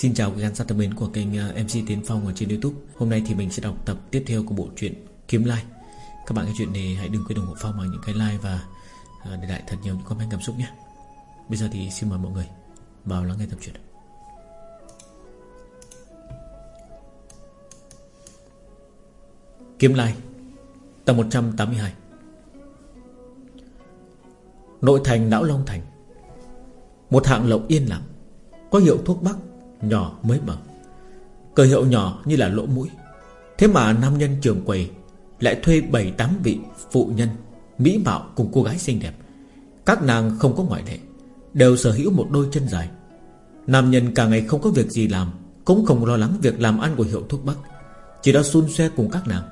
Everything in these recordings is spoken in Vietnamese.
Xin chào quý khán giả thân mến của kênh ờ, MC Tiến Phong ở trên Youtube. Hôm nay thì mình sẽ đọc tập tiếp theo của bộ truyện Kiếm Like Các bạn nghe chuyện này hãy đừng quên ủng hộ Phong bằng những cái like và ờ, để lại thật nhiều những comment cảm xúc nhé. Bây giờ thì xin mời mọi người vào lắng nghe tập truyện. Kiếm Like Tập 182 Nội thành Não Long Thành. Một hạng lộc yên lặng, Có hiệu thuốc bắc Nhỏ mới mở Cờ hiệu nhỏ như là lỗ mũi. Thế mà nam nhân trường quầy Lại thuê 7-8 vị phụ nhân, Mỹ mạo cùng cô gái xinh đẹp. Các nàng không có ngoại lệ, Đều sở hữu một đôi chân dài. Nam nhân cả ngày không có việc gì làm, Cũng không lo lắng việc làm ăn của hiệu thuốc bắc. Chỉ đã xun xoe cùng các nàng.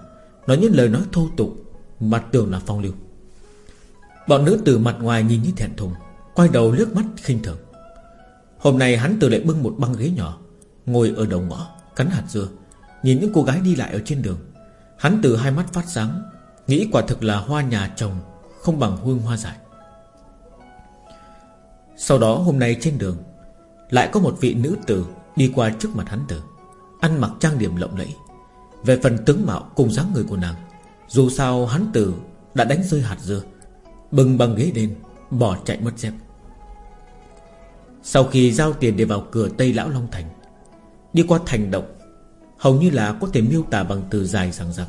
Nói những lời nói thô tục, Mặt tường là phong lưu. Bọn nữ từ mặt ngoài nhìn như thẹn thùng, Quay đầu liếc mắt khinh thường. Hôm nay hắn từ lại bưng một băng ghế nhỏ, Ngồi ở đầu ngõ, Cắn hạt dưa, Nhìn những cô gái đi lại ở trên đường. Hắn từ hai mắt phát sáng, Nghĩ quả thực là hoa nhà trồng Không bằng hương hoa giải Sau đó hôm nay trên đường, Lại có một vị nữ tử Đi qua trước mặt hắn tử, Ăn mặc trang điểm lộng lẫy, Về phần tướng mạo cùng dáng người của nàng, Dù sao hắn tử đã đánh rơi hạt dưa Bừng bằng ghế lên, Bỏ chạy mất dép. Sau khi giao tiền để vào cửa Tây Lão Long Thành Đi qua thành động Hầu như là có thể miêu tả bằng từ dài rằng rằng,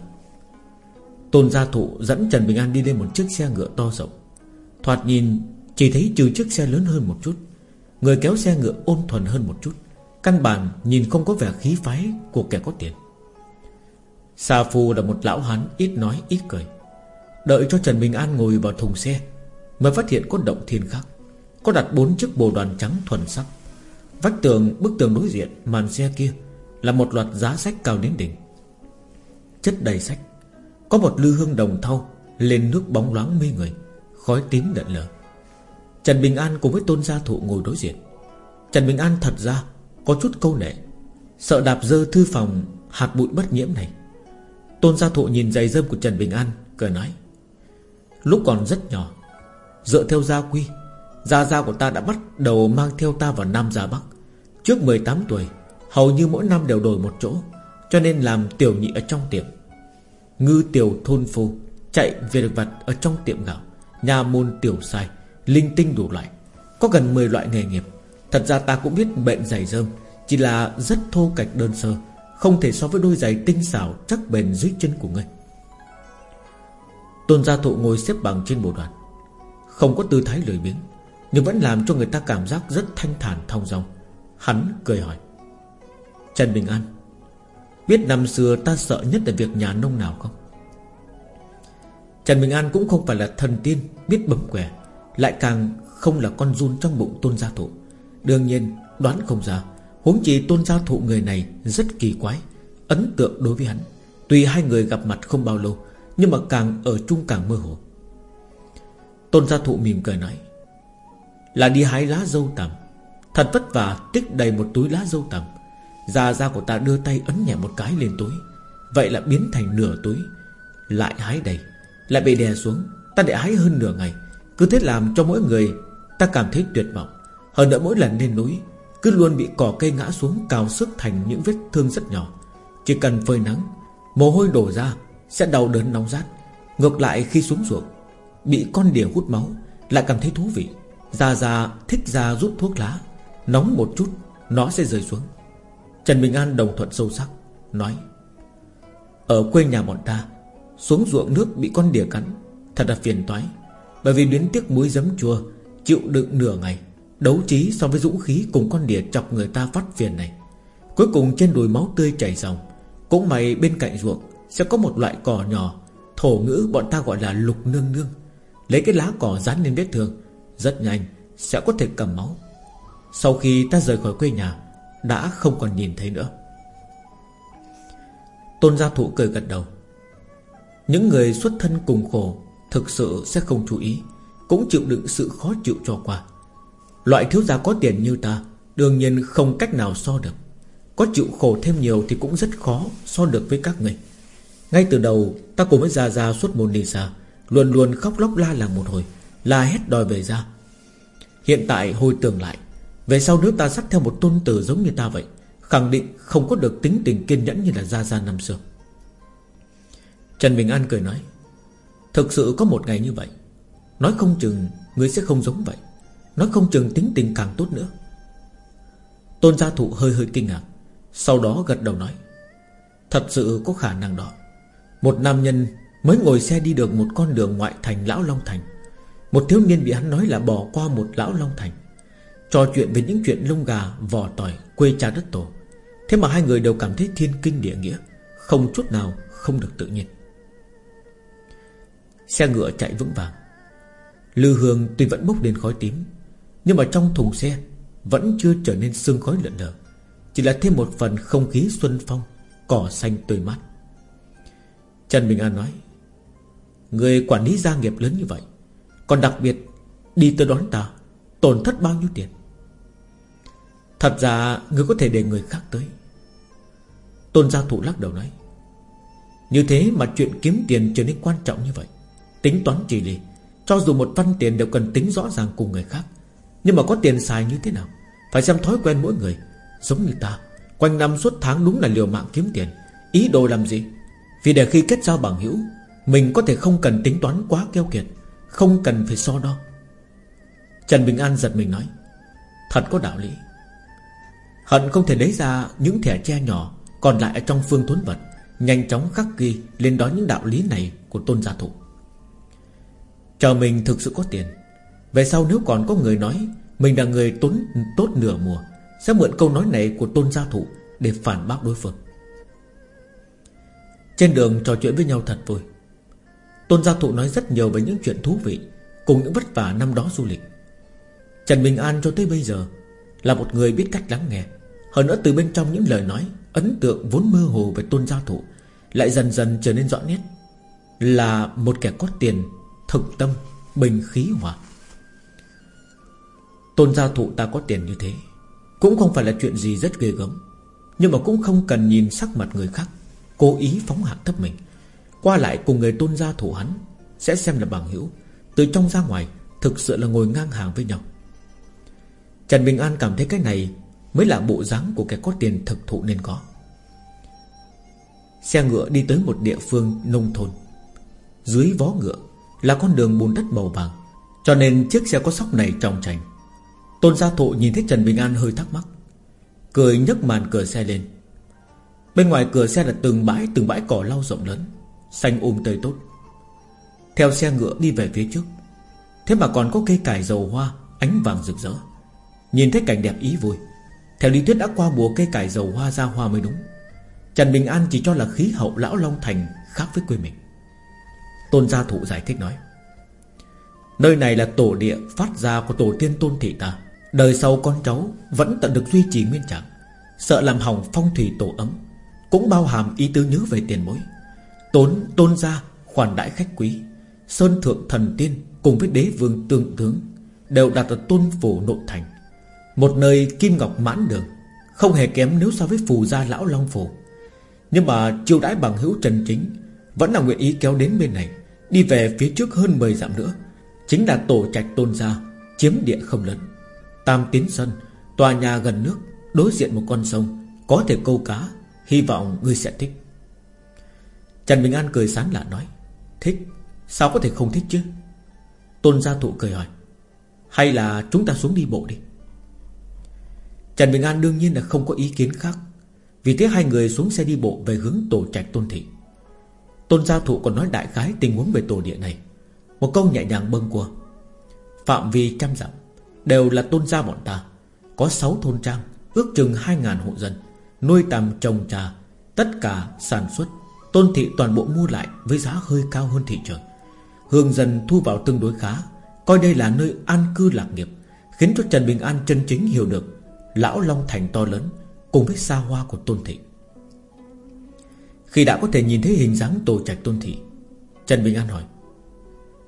Tôn gia thụ dẫn Trần Bình An đi lên một chiếc xe ngựa to rộng. Thoạt nhìn Chỉ thấy trừ chiếc xe lớn hơn một chút Người kéo xe ngựa ôn thuần hơn một chút Căn bản nhìn không có vẻ khí phái Của kẻ có tiền. Sa Phu là một lão hán ít nói ít cười. Đợi cho Trần Bình An ngồi vào thùng xe Mới phát hiện có động thiên khác. Có đặt bốn chiếc bồ đoàn trắng thuần sắc. Vách tường, bức tường đối diện, Màn xe kia Là một loạt giá sách cao đến đỉnh. Chất đầy sách, Có một lư hương đồng thau Lên nước bóng loáng mê người, Khói tím đận lờ Trần Bình An cùng với tôn gia thụ ngồi đối diện. Trần Bình An thật ra Có chút câu nệ, Sợ đạp dơ thư phòng hạt bụi bất nhiễm này. Tôn gia thụ nhìn giày dơm của Trần Bình An, Cười nói, Lúc còn rất nhỏ, Dựa theo gia quy Gia gia của ta đã bắt đầu mang theo ta vào Nam Gia Bắc. Trước 18 tuổi, Hầu như mỗi năm đều đổi một chỗ, Cho nên làm tiểu nhị ở trong tiệm. Ngư tiểu thôn phu Chạy về được vật ở trong tiệm gạo. Nhà môn tiểu sai, Linh tinh đủ loại, Có gần 10 loại nghề nghiệp. Thật ra ta cũng biết bệnh giày dơm, Chỉ là rất thô cạch đơn sơ, Không thể so với đôi giày tinh xảo Chắc bền dưới chân của ngươi. Tôn gia thụ ngồi xếp bằng trên bộ đoàn. Không có tư thái lười biếng nhưng vẫn làm cho người ta cảm giác rất thanh thản thong dong. Hắn cười hỏi, Trần Bình An, Biết năm xưa ta sợ nhất là việc nhà nông nào không? Trần Bình An cũng không phải là thần tiên, Biết bẩm quẻ, Lại càng không là con run trong bụng tôn gia thụ. Đương nhiên, đoán không ra, Huống chi tôn gia thụ người này Rất kỳ quái, Ấn tượng đối với hắn. Tuy hai người gặp mặt không bao lâu, Nhưng mà càng ở chung càng mơ hồ. Tôn gia thụ mỉm cười nói là đi hái lá dâu tằm. Thật vất vả, tích đầy một túi lá dâu tằm. Già già của ta đưa tay ấn nhẹ một cái lên túi. Vậy là biến thành nửa túi, Lại hái đầy, Lại bị đè xuống. Ta để hái hơn nửa ngày, Cứ thế làm cho mỗi người Ta cảm thấy tuyệt vọng. Hơn nữa mỗi lần lên núi, Cứ luôn bị cỏ cây ngã xuống Cào sức thành những vết thương rất nhỏ. Chỉ cần phơi nắng, Mồ hôi đổ ra, Sẽ đau đớn nóng rát. Ngược lại khi xuống ruộng, Bị con đỉa hút máu, Lại cảm thấy thú vị. Gia Gia thích ra rút thuốc lá, Nóng một chút, Nó sẽ rơi xuống. Trần Bình An đồng thuận sâu sắc, Nói, Ở quê nhà bọn ta, Xuống ruộng nước bị con đỉa cắn, Thật là phiền toái, Bởi vì biến tiếc muối giấm chua, Chịu đựng nửa ngày, Đấu trí so với dũng khí cùng con đỉa chọc người ta phát phiền này. Cuối cùng trên đùi máu tươi chảy ròng Cũng may bên cạnh ruộng Sẽ có một loại cỏ nhỏ, Thổ ngữ bọn ta gọi là lục nương nương. Lấy cái lá cỏ dán lên vết thương rất nhanh, sẽ có thể cầm máu. Sau khi ta rời khỏi quê nhà, Đã không còn nhìn thấy nữa. Tôn gia thụ cười gật đầu. Những người xuất thân cùng khổ Thực sự sẽ không chú ý, Cũng chịu đựng sự khó chịu cho qua. Loại thiếu gia có tiền như ta, Đương nhiên không cách nào so được. Có chịu khổ thêm nhiều thì cũng rất khó So được với các người. Ngay từ đầu, ta cùng với Gia Gia suốt môn đi xa, Luôn luôn khóc lóc la làng một hồi. La hét đòi về ra. Hiện tại hồi tưởng lại, Về sau nếu ta dắt theo một tôn tử giống như ta vậy, Khẳng định không có được tính tình kiên nhẫn như là Gia Gia năm xưa Trần Bình An cười nói, Thực sự có một ngày như vậy, Nói không chừng Người sẽ không giống vậy, Nói không chừng tính tình càng tốt nữa. Tôn gia thụ hơi hơi kinh ngạc, Sau đó gật đầu nói, Thật sự có khả năng đó. Một nam nhân mới ngồi xe đi được một con đường ngoại thành Lão Long Thành một thiếu niên bị hắn nói là bỏ qua một Lão Long Thành. Trò chuyện về những chuyện lông gà, vỏ tỏi, quê cha đất tổ. Thế mà hai người đều cảm thấy thiên kinh địa nghĩa, Không chút nào không được tự nhiên. Xe ngựa chạy vững vàng. Lư hương tuy vẫn bốc lên khói tím, Nhưng mà trong thùng xe Vẫn chưa trở nên sương khói lợn lờ. Chỉ là thêm một phần không khí xuân phong, Cỏ xanh tươi mát. Trần Bình An nói, Người quản lý gia nghiệp lớn như vậy còn đặc biệt Đi tới đón ta Tổn thất bao nhiêu tiền? Thật ra người có thể để người khác tới. Tôn gia thụ lắc đầu nói Như thế mà chuyện kiếm tiền trở nên quan trọng như vậy. Tính toán chỉ lì, Cho dù một văn tiền đều cần tính rõ ràng cùng người khác. Nhưng mà có tiền xài như thế nào? Phải xem thói quen mỗi người. Giống như ta Quanh năm suốt tháng đúng là liều mạng kiếm tiền. Ý đồ làm gì? Vì để khi kết giao bằng hữu Mình có thể không cần tính toán quá keo kiệt. Không cần phải so đo. Trần Bình An giật mình nói, Thật có đạo lý. Hận không thể lấy ra những thẻ tre nhỏ Còn lại ở trong phương thốn vật, Nhanh chóng khắc ghi lên đó những đạo lý này Của tôn gia thụ Chờ mình thực sự có tiền, Về sau nếu còn có người nói Mình là người tốn tốt nửa mùa, Sẽ mượn câu nói này của tôn gia thụ Để phản bác đối phương. Trên đường trò chuyện với nhau thật vui. Tôn gia thụ nói rất nhiều về những chuyện thú vị Cùng những vất vả năm đó du lịch. Trần Bình An cho tới bây giờ Là một người biết cách lắng nghe. Hơn nữa từ bên trong những lời nói, Ấn tượng vốn mơ hồ về tôn gia thụ Lại dần dần trở nên rõ nét. Là một kẻ có tiền Thực tâm, Bình khí hòa. Tôn gia thụ ta có tiền như thế Cũng không phải là chuyện gì rất ghê gớm, Nhưng mà cũng không cần nhìn sắc mặt người khác Cố ý phóng hạ thấp mình. Qua lại cùng người tôn gia thủ hắn, Sẽ xem là bằng hữu. Từ trong ra ngoài, Thực sự là ngồi ngang hàng với nhau. Trần Bình An cảm thấy cái này Mới là bộ dáng của kẻ có tiền thực thụ nên có. Xe ngựa đi tới một địa phương nông thôn. Dưới vó ngựa Là con đường bùn đất màu vàng, Cho nên chiếc xe có sóc này trong trành Tôn gia thụ nhìn thấy Trần Bình An hơi thắc mắc, Cười nhấc màn cửa xe lên. Bên ngoài cửa xe là từng bãi Từng bãi cỏ lau rộng lớn. Xanh um tươi tốt. Theo xe ngựa đi về phía trước. Thế mà còn có cây cải dầu hoa, Ánh vàng rực rỡ. Nhìn thấy cảnh đẹp ý vui. Theo lý thuyết đã qua mùa cây cải dầu hoa ra hoa mới đúng. Trần Bình An chỉ cho là khí hậu Lão Long Thành khác với quê mình. Tôn gia thụ giải thích nói, Nơi này là tổ địa, phát ra của tổ tiên tôn thị ta. Đời sau con cháu Vẫn tận được duy trì nguyên trạng. Sợ làm hỏng phong thủy tổ ấm, Cũng bao hàm ý tứ nhớ về tiền bối. Tốn, tôn gia, khoản đại khách quý. Sơn thượng thần tiên Cùng với đế vương tương tướng Đều đặt ở tôn phủ nội thành. Một nơi kim ngọc mãn đường, Không hề kém nếu so với phù gia lão long phủ. Nhưng mà chiêu đãi bằng hữu trần chính, Vẫn là nguyện ý kéo đến bên này, Đi về phía trước hơn 10 dặm nữa, Chính là tổ trạch tôn gia, Chiếm địa không lớn. Tam tiến sân Tòa nhà gần nước, Đối diện một con sông, Có thể câu cá, Hy vọng ngươi sẽ thích. Trần Bình An cười sán lạ nói, Thích, Sao có thể không thích chứ? Tôn gia thụ cười hỏi, Hay là chúng ta xuống đi bộ đi. Trần Bình An đương nhiên là không có ý kiến khác, Vì thế hai người xuống xe đi bộ Về hướng tổ trạch tôn thị. Tôn gia thụ còn nói đại khái tình huống về tổ địa này. Một câu nhẹ nhàng bâng qua Phạm vi trăm dặm Đều là tôn gia bọn ta, Có sáu thôn trang, Ước chừng hai ngàn hộ dân, Nuôi tầm trồng trà, Tất cả sản xuất Tôn thị toàn bộ mua lại với giá hơi cao hơn thị trường. Hương dần thu vào tương đối khá, Coi đây là nơi an cư lạc nghiệp, Khiến cho Trần Bình An chân chính hiểu được Lão Long Thành to lớn Cùng với xa hoa của Tôn Thị. Khi đã có thể nhìn thấy hình dáng tổ trạch Tôn Thị, Trần Bình An hỏi,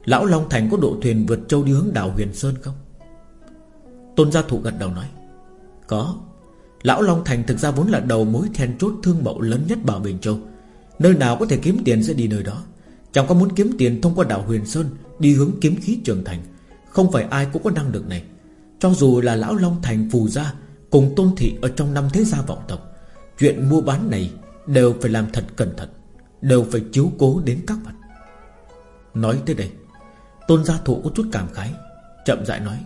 Lão Long Thành có độ thuyền vượt châu đi hướng đảo Huyền Sơn không? Tôn gia thụ gật đầu nói, Có. Lão Long Thành thực ra vốn là đầu mối then chốt thương mậu lớn nhất Bảo Bình Châu Nơi nào có thể kiếm tiền sẽ đi nơi đó. Chẳng có muốn kiếm tiền thông qua đảo Huyền Sơn Đi hướng kiếm khí trường thành. Không phải ai cũng có năng lực này. Cho dù là Lão Long Thành phù gia, Cùng tôn thị ở trong năm thế gia vọng tộc, Chuyện mua bán này Đều phải làm thật cẩn thận, Đều phải chiếu cố đến các vật Nói tới đây, Tôn gia thụ có chút cảm khái, Chậm rãi nói,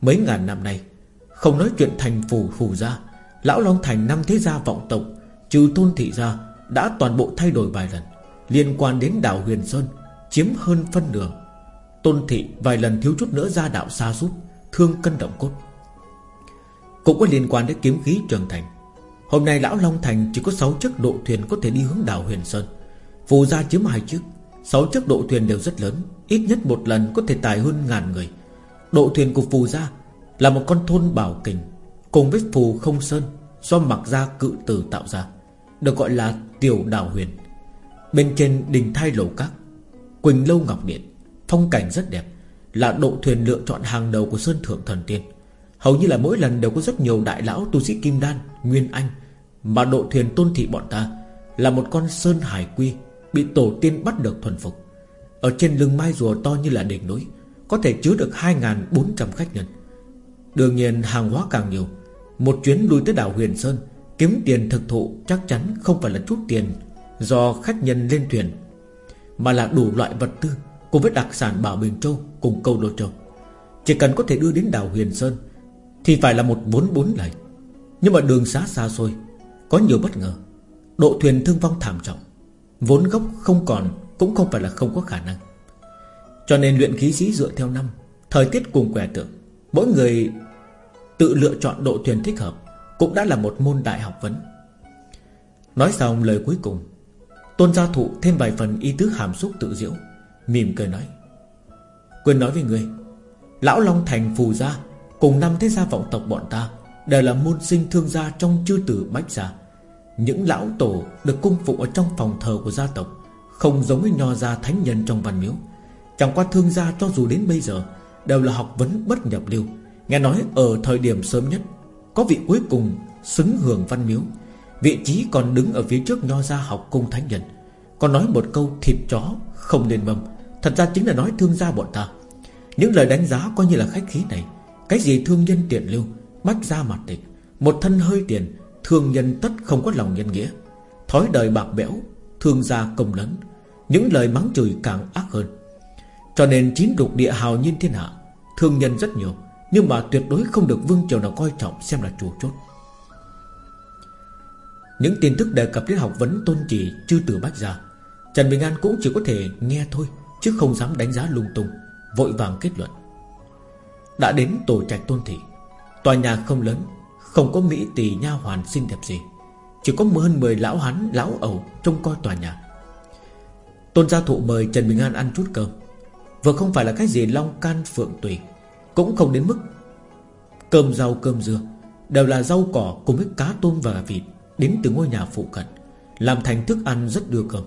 Mấy ngàn năm nay, Không nói chuyện thành phù phù gia, Lão Long Thành năm thế gia vọng tộc, Trừ tôn thị gia đã toàn bộ thay đổi vài lần, Liên quan đến đảo Huyền Sơn, Chiếm hơn phân nửa. Tôn thị vài lần thiếu chút nữa ra đạo xa rút Thương cân động cốt. Cũng có liên quan đến kiếm khí trường thành. Hôm nay Lão Long Thành chỉ có 6 chiếc độ thuyền có thể đi hướng đảo Huyền Sơn. Phù gia chiếm hai chiếc. 6 chiếc độ thuyền đều rất lớn, Ít nhất một lần có thể tài hơn ngàn người. Độ thuyền của Phù gia Là một con thôn bảo kình, Cùng với Phù không sơn Do mặc gia cự tử tạo ra, Được gọi là tiểu đảo huyền. Bên trên đình thai lầu các, Quỳnh lâu ngọc điện, Phong cảnh rất đẹp, Là độ thuyền lựa chọn hàng đầu của Sơn Thượng Thần Tiên. Hầu như là mỗi lần đều có rất nhiều đại lão tu sĩ Kim Đan, Nguyên Anh, Mà độ thuyền tôn thị bọn ta Là một con Sơn Hải Quy Bị tổ tiên bắt được thuần phục. Ở trên lưng mai rùa to như là đỉnh núi, Có thể chứa được 2.400 khách nhân. Đương nhiên, hàng hóa càng nhiều, Một chuyến lui tới đảo Huyền Sơn Kiếm tiền thực thụ chắc chắn không phải là chút tiền Do khách nhân lên thuyền, Mà là đủ loại vật tư Cùng với đặc sản Bảo Bình Châu Cùng câu Lô Châu. Chỉ cần có thể đưa đến đảo Huyền Sơn Thì phải là một vốn bốn lầy. Nhưng mà đường xá xa xôi, Có nhiều bất ngờ. Độ thuyền thương vong thảm trọng, Vốn gốc không còn Cũng không phải là không có khả năng. Cho nên luyện khí sĩ dựa theo năm, Thời tiết cùng quẻ tượng, Mỗi người tự lựa chọn độ thuyền thích hợp. Cũng đã là một môn đại học vấn. Nói xong lời cuối cùng, Tôn gia thụ thêm vài phần ý tứ hàm xúc tự diễu, Mỉm cười nói, Quên nói với người Lão Long Thành phù gia Cùng năm thế gia vọng tộc bọn ta Đều là môn sinh thương gia trong chư tử bách gia. Những lão tổ Được cung phụ ở trong phòng thờ của gia tộc Không giống với nho gia thánh nhân trong văn miếu. Chẳng qua thương gia cho dù đến bây giờ Đều là học vấn bất nhập lưu. Nghe nói ở thời điểm sớm nhất có vị cuối cùng xứng hưởng văn miếu. Vị trí còn đứng ở phía trước nho gia học cung thánh nhân. Còn nói một câu, thịt chó Không nên mâm. Thật ra chính là nói thương gia bọn ta. Những lời đánh giá coi như là khách khí này. Cái gì thương nhân tiện lưu, Bách ra mặt địch. Một thân hơi tiền, Thương nhân tất không có lòng nhân nghĩa. Thói đời bạc bẽo, Thương gia công lớn. Những lời mắng chửi càng ác hơn. Cho nên chín đục địa hào nhiên thiên hạ, Thương nhân rất nhiều. Nhưng mà tuyệt đối không được vương triều nào coi trọng Xem là chủ chốt. Những tin tức đề cập đến học vấn tôn trì Chư tử bách ra Trần Bình An cũng chỉ có thể nghe thôi, Chứ không dám đánh giá lung tung, Vội vàng kết luận. Đã đến tổ trạch tôn thị, Tòa nhà không lớn, Không có mỹ tỷ nha hoàn xinh đẹp gì, Chỉ có hơn 10 lão hắn lão ẩu Trông coi tòa nhà. Tôn gia thụ mời Trần Bình An ăn chút cơm. Vừa không phải là cái gì long can phượng tùy cũng không đến mức Cơm rau cơm dưa Đều là rau cỏ cùng với cá tôm và vịt Đến từ ngôi nhà phụ cận, Làm thành thức ăn rất đưa cơm.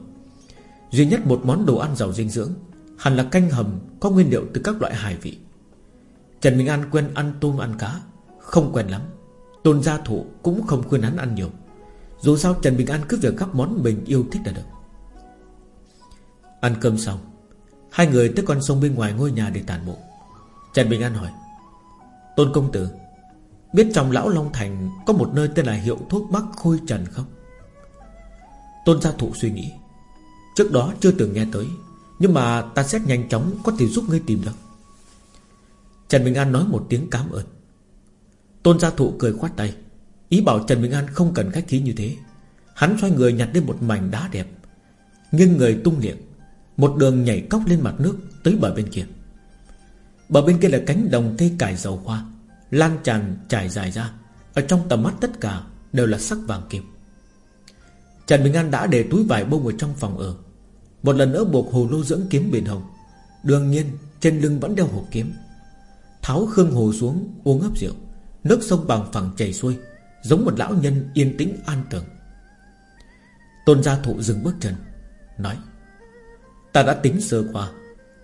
Duy nhất một món đồ ăn giàu dinh dưỡng, Hẳn là canh hầm Có nguyên liệu từ các loại hải vị. Trần Minh An quen ăn tôm ăn cá, Không quen lắm. Tôn gia thủ cũng không khuyên hắn ăn nhiều. Dù sao Trần Bình An cứ việc gắp món mình yêu thích là được. Ăn cơm xong, Hai người tới con sông bên ngoài ngôi nhà để tàn bộ Trần Bình An hỏi, Tôn công tử, Biết trong Lão Long Thành Có một nơi tên là hiệu thuốc bắc khôi trần không? Tôn gia thụ suy nghĩ, Trước đó chưa từng nghe tới, Nhưng mà ta sẽ nhanh chóng Có thể giúp ngươi tìm được. Trần Bình An nói một tiếng cảm ơn. Tôn gia thụ cười khoát tay, Ý bảo Trần Bình An không cần khách khí như thế. Hắn xoay người nhặt lên một mảnh đá đẹp, Nghiêng người tung liệng, Một đường nhảy cóc lên mặt nước Tới bờ bên kia. Bờ bên kia là cánh đồng cây cải dầu hoa, Lan tràn trải dài ra. Ở trong tầm mắt tất cả đều là sắc vàng kim. Trần Bình An đã để túi vải bông ở trong phòng ở. Một lần nữa buộc hồ lô dưỡng kiếm biển hồng. Đương nhiên, trên lưng vẫn đeo hộp kiếm. Tháo khương hồ xuống, uống hấp rượu. Nước sông bằng phẳng chảy xuôi, Giống một lão nhân yên tĩnh an tường. Tôn gia thụ dừng bước chân, Nói, Ta đã tính sơ qua.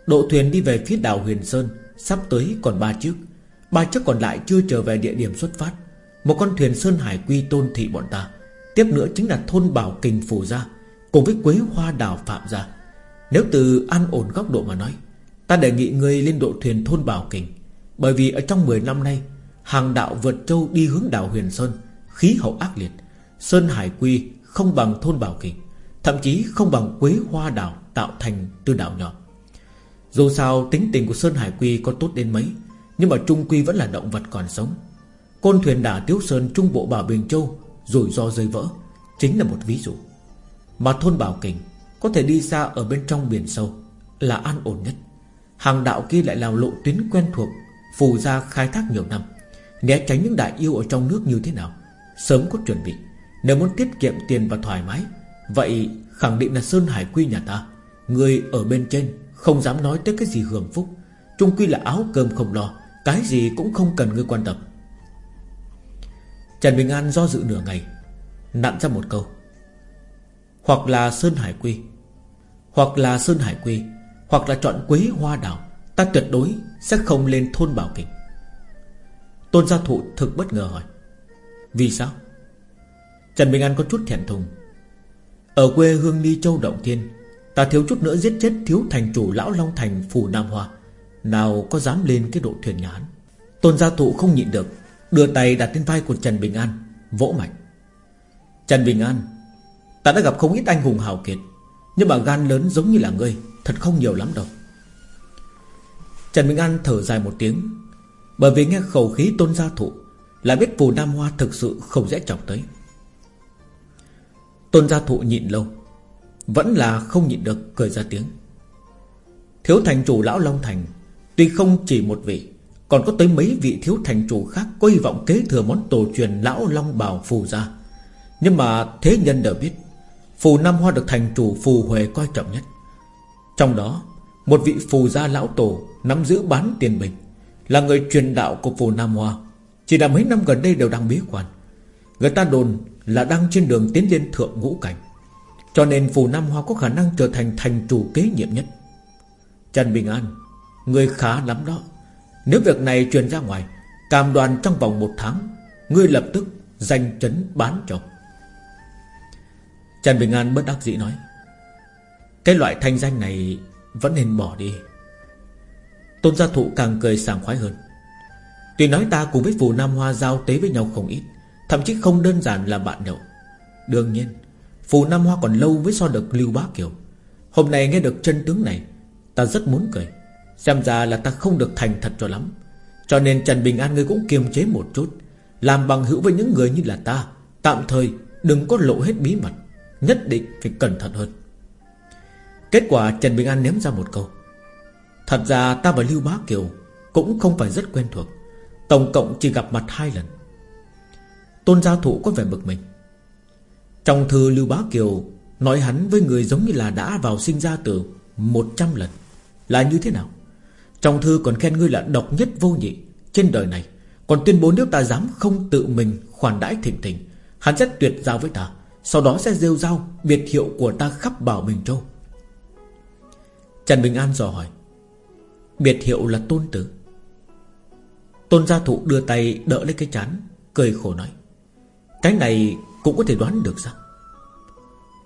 Độ thuyền đi về phía đảo Huyền Sơn Sắp tới còn ba chiếc. Ba chiếc còn lại chưa trở về địa điểm xuất phát. Một con thuyền Sơn Hải Quy tôn thị bọn ta. Tiếp nữa chính là thôn Bảo Kình Phủ Gia, Cùng với Quế Hoa Đảo Phạm Gia. Nếu từ an ổn góc độ mà nói, Ta đề nghị người lên độ thuyền thôn Bảo Kình. Bởi vì ở trong 10 năm nay, Hàng đạo vượt châu đi hướng đảo Huyền Sơn, Khí hậu ác liệt. Sơn Hải Quy không bằng thôn Bảo Kình, Thậm chí không bằng quế hoa đảo Tạo thành từ đảo nhỏ. Dù sao, tính tình của Sơn Hải Quy có tốt đến mấy, Nhưng mà Trung Quy vẫn là động vật còn sống. Côn thuyền đả Tiếu Sơn Trung Bộ Bảo Bình Châu, Rủi ro rơi vỡ, Chính là một ví dụ. Mà thôn Bảo Kình Có thể đi xa ở bên trong biển sâu Là an ổn nhất. Hàng đạo kia lại là lộ tuyến quen thuộc, Phù ra khai thác nhiều năm, Né tránh những đại yêu ở trong nước như thế nào, Sớm có chuẩn bị. Nếu muốn tiết kiệm tiền và thoải mái, Vậy khẳng định là Sơn Hải Quy nhà ta, Người ở bên trên. Không dám nói tới cái gì hưởng phúc. Chung quy là áo cơm không lo, Cái gì cũng không cần ngươi quan tâm. Trần Bình An do dự nửa ngày, Nặn ra một câu. Hoặc là Sơn Hải Quy, Hoặc là Sơn Hải Quy, Hoặc là chọn Quế Hoa Đảo, Ta tuyệt đối sẽ không lên thôn Bảo Kình. Tôn gia thụ thực bất ngờ hỏi, Vì sao? Trần Bình An có chút thẹn thùng, Ở quê hương Ly Châu Động Thiên Ta thiếu chút nữa giết chết thiếu thành chủ Lão Long Thành Phủ Nam Hoa. Nào có dám lên cái độ thuyền nhán Tôn gia thụ không nhịn được, Đưa tay đặt lên vai của Trần Bình An, Vỗ mạnh. Trần Bình An, Ta đã gặp không ít anh hùng hào kiệt, Nhưng mà gan lớn giống như là ngươi, Thật không nhiều lắm đâu. Trần Bình An thở dài một tiếng, Bởi vì nghe khẩu khí tôn gia thụ Là biết phù Nam Hoa thực sự không dễ chọc tới. Tôn gia thụ nhịn lâu vẫn là không nhịn được cười ra tiếng. Thiếu thành chủ lão Long Thành, Tuy không chỉ một vị, Còn có tới mấy vị thiếu thành chủ khác Có hy vọng kế thừa món tổ truyền lão Long Bảo phù ra. Nhưng mà thế nhân đều biết, Phù Nam Hoa được thành chủ phù Huệ coi trọng nhất. Trong đó, Một vị phù gia lão tổ Nắm giữ bán tiền bình Là người truyền đạo của phù Nam Hoa. Chỉ là mấy năm gần đây đều đang bí quan. Người ta đồn là đang trên đường tiến lên thượng ngũ cảnh. Cho nên phù Nam Hoa có khả năng trở thành thành chủ kế nhiệm nhất. Trần Bình An Người khá lắm đó. Nếu việc này truyền ra ngoài, Cam đoàn trong vòng một tháng, Ngươi lập tức danh chấn bán cho. Trần Bình An bất đắc dĩ nói, Cái loại thanh danh này Vẫn nên bỏ đi. Tôn gia thụ càng cười sảng khoái hơn, Tuy nói ta cùng với phù Nam Hoa giao tế với nhau không ít, Thậm chí không đơn giản là bạn nhậu. Đương nhiên Phù Nam Hoa còn lâu mới so được Lưu Bá Kiều. Hôm nay nghe được chân tướng này, Ta rất muốn cười. Xem ra là ta không được thành thật cho lắm. Cho nên Trần Bình An ngươi cũng kiềm chế một chút, Làm bằng hữu với những người như là ta. Tạm thời đừng có lộ hết bí mật, Nhất định phải cẩn thận hơn. Kết quả Trần Bình An ném ra một câu. Thật ra ta và Lưu Bá Kiều Cũng không phải rất quen thuộc, Tổng cộng chỉ gặp mặt hai lần. Tôn gia thụ có vẻ bực mình. Trong thư Lưu Bá Kiều, Nói hắn với người giống như là đã vào sinh ra từ 100 lần, Là như thế nào? Trong thư còn khen ngươi là độc nhất vô nhị. Trên đời này, Còn tuyên bố nếu ta dám không tự mình khoản đãi thỉnh thỉnh Hắn sẽ tuyệt giao với ta, Sau đó sẽ rêu rao biệt hiệu của ta khắp Bảo Bình Châu. Trần Bình An dò hỏi, Biệt hiệu là tôn tử? Tôn gia thụ đưa tay đỡ lấy cái chán, Cười khổ nói, Cái này cũng có thể đoán được sao?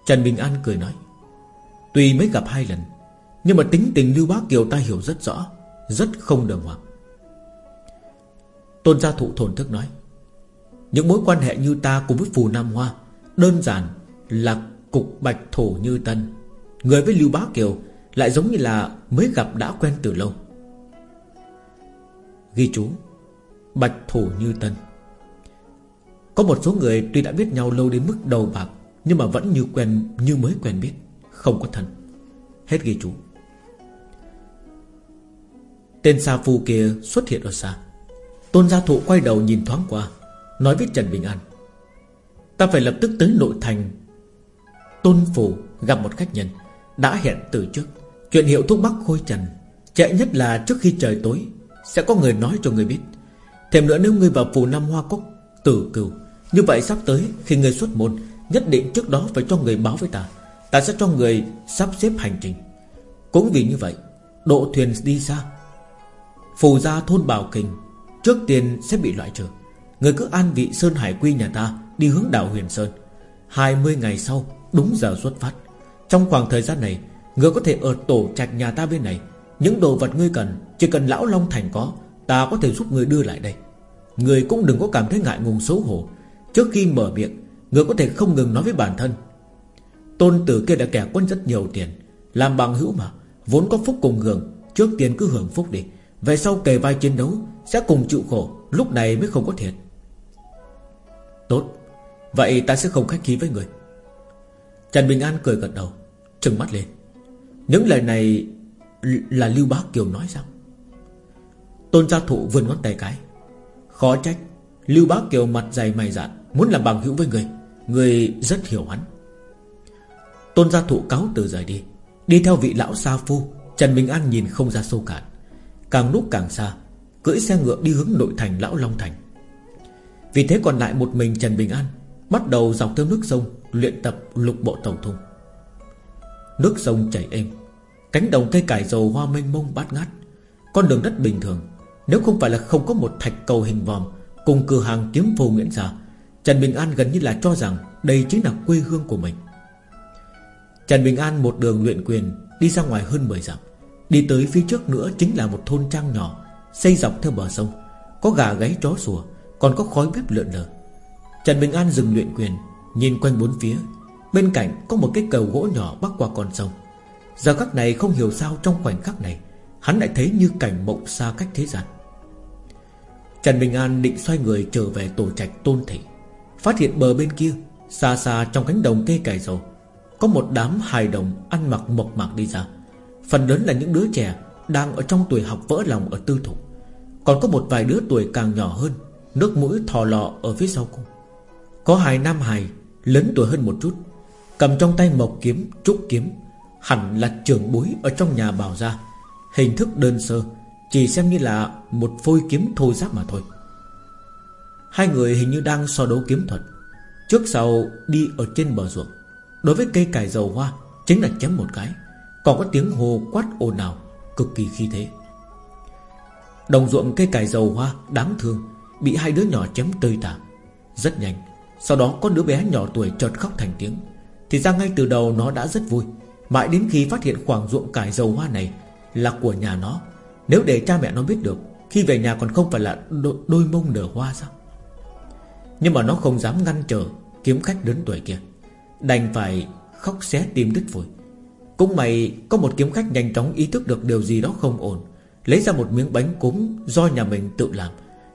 Trần Bình An cười nói, Tuy mới gặp hai lần, Nhưng mà tính tình Lưu Bá Kiều ta hiểu rất rõ, Rất không đường hoàng. Tôn gia thụ thổn thức nói, Những mối quan hệ như ta cùng với Phù Nam Hoa Đơn giản là cục bạch thổ như tân. Người với Lưu Bá Kiều Lại giống như là mới gặp đã quen từ lâu. Ghi chú, Bạch thổ như tân. Có một số người tuy đã biết nhau lâu đến mức đầu bạc, Nhưng mà vẫn như quen, như mới quen biết, Không có thân. Hết ghi chú. Tên xa Phu kia xuất hiện ở xa. Tôn gia thụ quay đầu nhìn thoáng qua, Nói với Trần Bình An, Ta phải lập tức tới nội thành. Tôn Phủ gặp một khách nhân Đã hẹn từ trước. Chuyện hiệu thuốc bắc khôi trần Chạy nhất là trước khi trời tối, Sẽ có người nói cho người biết. Thêm nữa nếu ngươi vào phủ Nam Hoa Cốc Tử cừu Như vậy sắp tới, khi người xuất môn, Nhất định trước đó phải cho người báo với ta. Ta sẽ cho người sắp xếp hành trình. Cũng vì như vậy, Độ thuyền đi xa. Phù gia thôn Bảo Kình, Trước tiên sẽ bị loại trừ. Người cứ an vị Sơn Hải Quy nhà ta, Đi hướng đảo Huyền Sơn. 20 ngày sau, đúng giờ xuất phát. Trong khoảng thời gian này, Người có thể ở tổ trạch nhà ta bên này. Những đồ vật ngươi cần, Chỉ cần Lão Long Thành có, Ta có thể giúp người đưa lại đây. Người cũng đừng có cảm thấy ngại ngùng xấu hổ. Trước khi mở miệng, Người có thể không ngừng nói với bản thân. Tôn tử kia đã kẻ quân rất nhiều tiền, Làm bằng hữu mà, Vốn có phúc cùng hưởng, Trước tiên cứ hưởng phúc đi. Về sau kề vai chiến đấu, Sẽ cùng chịu khổ, Lúc này mới không có thiệt. Tốt, Vậy ta sẽ không khách khí với người. Trần Bình An cười gật đầu, Trừng mắt lên. Những lời này là Lưu Bá Kiều nói sao? Tôn gia thụ vươn ngón tay cái. Khó trách, Lưu Bá Kiều mặt dày mày dạn, Muốn làm bằng hữu với người. Người rất hiểu hắn. Tôn gia thụ cáo từ rời đi. Đi theo vị lão sa phu, Trần Bình An nhìn không ra sâu cạn. Càng lúc càng xa, Cưỡi xe ngựa đi hướng nội thành lão Long Thành. Vì thế còn lại một mình Trần Bình An, Bắt đầu dọc theo nước sông Luyện tập lục bộ tàu thung Nước sông chảy êm, Cánh đồng cây cải dầu hoa mênh mông bát ngát, Con đường đất bình thường nếu không phải là không có một thạch cầu hình vòm, Cùng cửa hàng kiếm phù Nguyễn Giả Trần Bình An gần như là cho rằng Đây chính là quê hương của mình. Trần Bình An một đường luyện quyền, Đi ra ngoài hơn 10 dặm. Đi tới phía trước nữa chính là một thôn trang nhỏ, Xây dọc theo bờ sông. Có gà gáy chó sủa, Còn có khói bếp lượn lờ. Trần Bình An dừng luyện quyền, Nhìn quanh bốn phía. Bên cạnh có một cái cầu gỗ nhỏ bắc qua con sông. Giờ khắc này không hiểu sao trong khoảnh khắc này, Hắn lại thấy như cảnh mộng xa cách thế gian. Trần Bình An định xoay người trở về tổ trạch tôn thị Phát hiện bờ bên kia Xa xa trong cánh đồng cây cải dầu Có một đám hài đồng ăn mặc mộc mạc đi ra. Phần lớn là những đứa trẻ Đang ở trong tuổi học vỡ lòng ở tư thục. Còn có một vài đứa tuổi càng nhỏ hơn Nước mũi thò lọ ở phía sau cùng Có hai nam hài Lớn tuổi hơn một chút Cầm trong tay mộc kiếm, trúc kiếm Hẳn là trưởng bối ở trong nhà bảo ra Hình thức đơn sơ chỉ xem như là một phôi kiếm thô giáp mà thôi. Hai người hình như đang so đấu kiếm thuật. Trước sau đi ở trên bờ ruộng. Đối với cây cải dầu hoa, Chính là chém một cái. Còn có tiếng hồ quát ồn ào, Cực kỳ khi thế. Đồng ruộng cây cải dầu hoa đáng thương, Bị hai đứa nhỏ chém tơi tả. Rất nhanh, Sau đó có đứa bé nhỏ tuổi chợt khóc thành tiếng. Thì ra ngay từ đầu nó đã rất vui. Mãi đến khi phát hiện khoảng ruộng cải dầu hoa này Là của nhà nó nếu để cha mẹ nó biết được Khi về nhà còn không phải là đôi, đôi mông nở hoa sao? Nhưng mà nó không dám ngăn trở Kiếm khách đến tuổi kia. Đành phải khóc xé tim đứt phổi. Cũng mày có một kiếm khách nhanh chóng ý thức được điều gì đó không ổn. Lấy ra một miếng bánh cúng Do nhà mình tự làm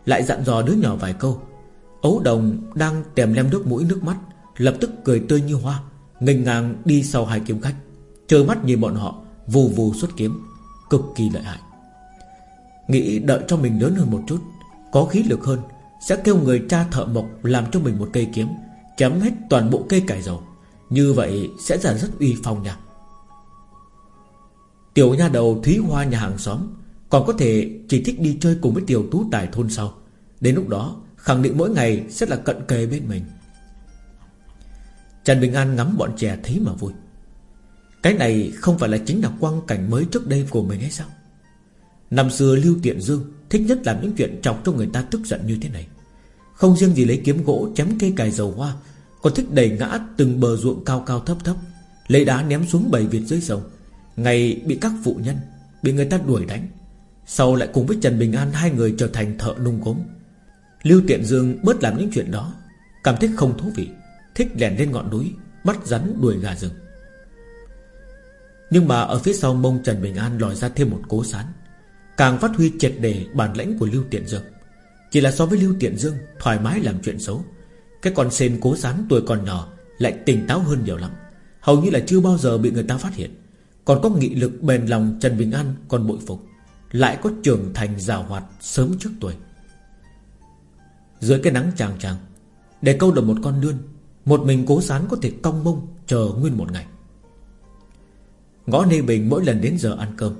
Lại dặn dò đứa nhỏ vài câu. Ấu đồng đang tèm lem nước mũi nước mắt Lập tức cười tươi như hoa nghênh ngang đi sau hai kiếm khách. Trơ mắt nhìn bọn họ Vù vù xuất kiếm Cực kỳ lợi hại. Nghĩ đợi cho mình lớn hơn một chút, Có khí lực hơn, Sẽ kêu người cha thợ mộc làm cho mình một cây kiếm, Chém hết toàn bộ cây cải dầu. Như vậy sẽ ra rất uy phong nha. Tiểu nha đầu Thúy Hoa nhà hàng xóm Còn có thể chỉ thích đi chơi cùng với tiểu tú tài thôn sau. Đến lúc đó, Khẳng định mỗi ngày sẽ là cận kề bên mình. Trần Bình An ngắm bọn trẻ thấy mà vui. Cái này không phải là chính là quang cảnh mới trước đây của mình hay sao? Năm xưa Lưu Tiện Dương Thích nhất làm những chuyện chọc cho người ta tức giận như thế này. Không riêng gì lấy kiếm gỗ, chém cây cài dầu hoa, Còn thích đẩy ngã từng bờ ruộng cao cao thấp thấp, Lấy đá ném xuống bầy Việt dưới sông. Ngày bị các phụ nhân, Bị người ta đuổi đánh, Sau lại cùng với Trần Bình An Hai người trở thành thợ nung gốm. Lưu Tiện Dương bớt làm những chuyện đó, Cảm thấy không thú vị, Thích lèn lên ngọn núi Bắt rắn đuổi gà rừng. Nhưng mà ở phía sau mông Trần Bình An lòi ra thêm một cố sán. Càng phát huy triệt đề bản lãnh của Lưu Tiện Dương. Chỉ là so với Lưu Tiện Dương, Thoải mái làm chuyện xấu. Cái con sen cố sán tuổi còn nhỏ Lại tỉnh táo hơn nhiều lắm. Hầu như là chưa bao giờ bị người ta phát hiện. Còn có nghị lực bền lòng Trần Bình An còn bội phục, Lại có trưởng thành rào hoạt sớm trước tuổi. Dưới cái nắng chàng chàng, Để câu được một con lươn Một mình cố sán có thể cong mông Chờ nguyên một ngày. Ngõ Nê Bình mỗi lần đến giờ ăn cơm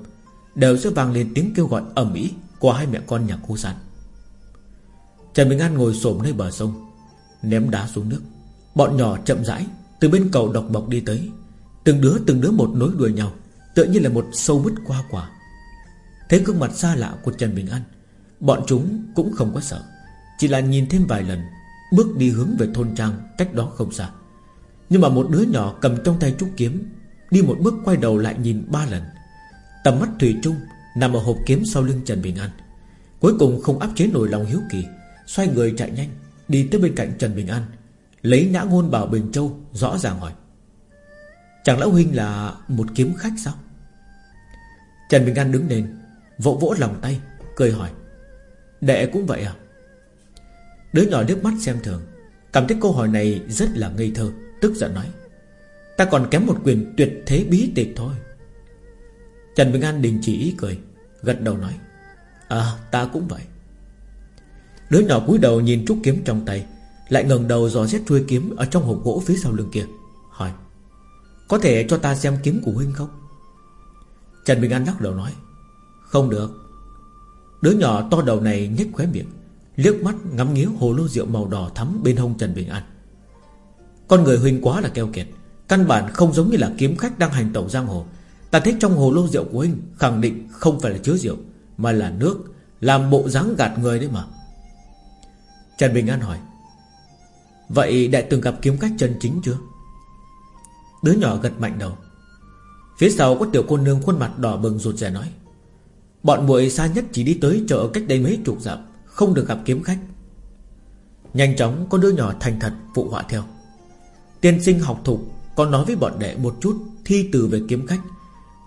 Đều sẽ vang lên tiếng kêu gọi ầm ĩ Của hai mẹ con nhà cô sản Trần Bình An ngồi xổm nơi bờ sông, Ném đá xuống nước. Bọn nhỏ chậm rãi Từ bên cầu độc mộc đi tới. Từng đứa từng đứa một nối đuôi nhau, Tựa như là một sâu bứt qua quả. Thấy gương mặt xa lạ của Trần Bình An, Bọn chúng cũng không có sợ, Chỉ là nhìn thêm vài lần, Bước đi hướng về thôn trang Cách đó không xa. Nhưng mà một đứa nhỏ cầm trong tay trúc kiếm, Đi một bước quay đầu lại nhìn ba lần. Tầm mắt Thủy Trung Nằm ở hộp kiếm sau lưng Trần Bình An. Cuối cùng không áp chế nổi lòng hiếu kỳ, Xoay người chạy nhanh, Đi tới bên cạnh Trần Bình An, Lấy nhã ngôn bảo Bình Châu Rõ ràng hỏi. Chẳng lão huynh là một kiếm khách sao? Trần Bình An đứng lên, Vỗ vỗ lòng tay, Cười hỏi. Đệ cũng vậy à? Đứa nhỏ nước mắt xem thường, Cảm thấy câu hỏi này rất là ngây thơ, Tức giận nói. Ta còn kém một quyền tuyệt thế bí tịch thôi. Trần Bình An đình chỉ ý cười, Gật đầu nói À ta cũng vậy. Đứa nhỏ cúi đầu nhìn trúc kiếm trong tay, Lại ngẩng đầu dò xét chuôi kiếm Ở trong hộp gỗ phía sau lưng kia, Hỏi, Có thể cho ta xem kiếm của huynh không? Trần Bình An lắc đầu nói, Không được. Đứa nhỏ to đầu này nhếch khóe miệng, Liếc mắt ngắm nghía hồ lô rượu màu đỏ thắm Bên hông Trần Bình An. Con người huynh quá là keo kiệt, Căn bản không giống như là kiếm khách đang hành tẩu giang hồ Ta thấy trong hồ lô rượu của huynh, Khẳng định không phải là chứa rượu, Mà là nước, Làm bộ dáng gạt người đấy mà. Trần Bình An hỏi, Vậy đại từng gặp kiếm khách chân chính chưa? Đứa nhỏ gật mạnh đầu. Phía sau có tiểu cô nương khuôn mặt đỏ bừng rụt rè nói, Bọn muội xa nhất chỉ đi tới chợ cách đây mấy chục dặm, Không được gặp kiếm khách. Nhanh chóng có đứa nhỏ thành thật phụ họa theo, Tiên sinh học thục Còn nói với bọn đệ một chút Thi từ về kiếm khách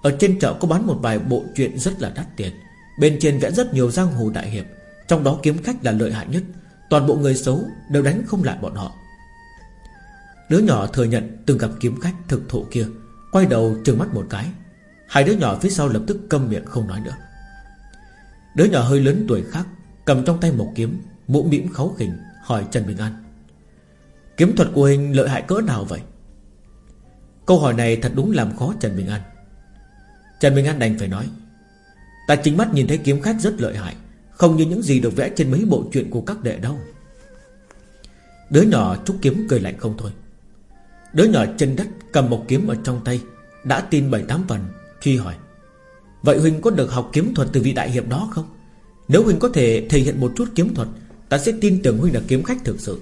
ở trên chợ có bán một vài bộ truyện rất là đắt tiền. Bên trên vẽ rất nhiều giang hồ đại hiệp, Trong đó kiếm khách là lợi hại nhất. Toàn bộ người xấu đều đánh không lại bọn họ. Đứa nhỏ thừa nhận từng gặp kiếm khách thực thụ kia, Quay đầu trừng mắt một cái. Hai đứa nhỏ phía sau lập tức câm miệng không nói nữa. Đứa nhỏ hơi lớn tuổi khác Cầm trong tay một kiếm Mũ mỉm kháu khỉnh, hỏi Trần Bình An. Kiếm thuật của hình lợi hại cỡ nào vậy? Câu hỏi này thật đúng làm khó Trần Bình An. Trần Bình An đành phải nói, Ta chính mắt nhìn thấy kiếm khách rất lợi hại, Không như những gì được vẽ trên mấy bộ truyện của các đệ đâu. Đứa nhỏ trúc kiếm cười lạnh không thôi. Đứa nhỏ chân đất cầm một kiếm ở trong tay, Đã tin bảy tám phần, Truy hỏi, Vậy Huynh có được học kiếm thuật từ vị đại hiệp đó không? Nếu Huynh có thể thể hiện một chút kiếm thuật, Ta sẽ tin tưởng Huynh là kiếm khách thực sự.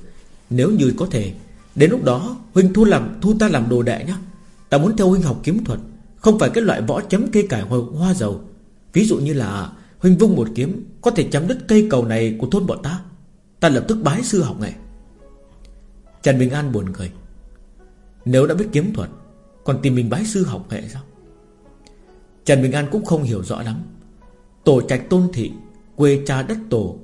Nếu như có thể, Đến lúc đó Huynh thu làm, thu ta làm đồ đệ nhé Ta muốn theo Huynh học kiếm thuật. Không phải cái loại võ chấm cây cải hoa, hoa dầu. Ví dụ như là Huynh vung một kiếm Có thể chấm đứt cây cầu này của thôn bọn ta. Ta lập tức bái sư học nghệ. Trần Bình An buồn cười. Nếu đã biết kiếm thuật Còn tìm mình bái sư học nghệ sao? Trần Bình An cũng không hiểu rõ lắm. Tổ trạch tôn thị Quê cha đất tổ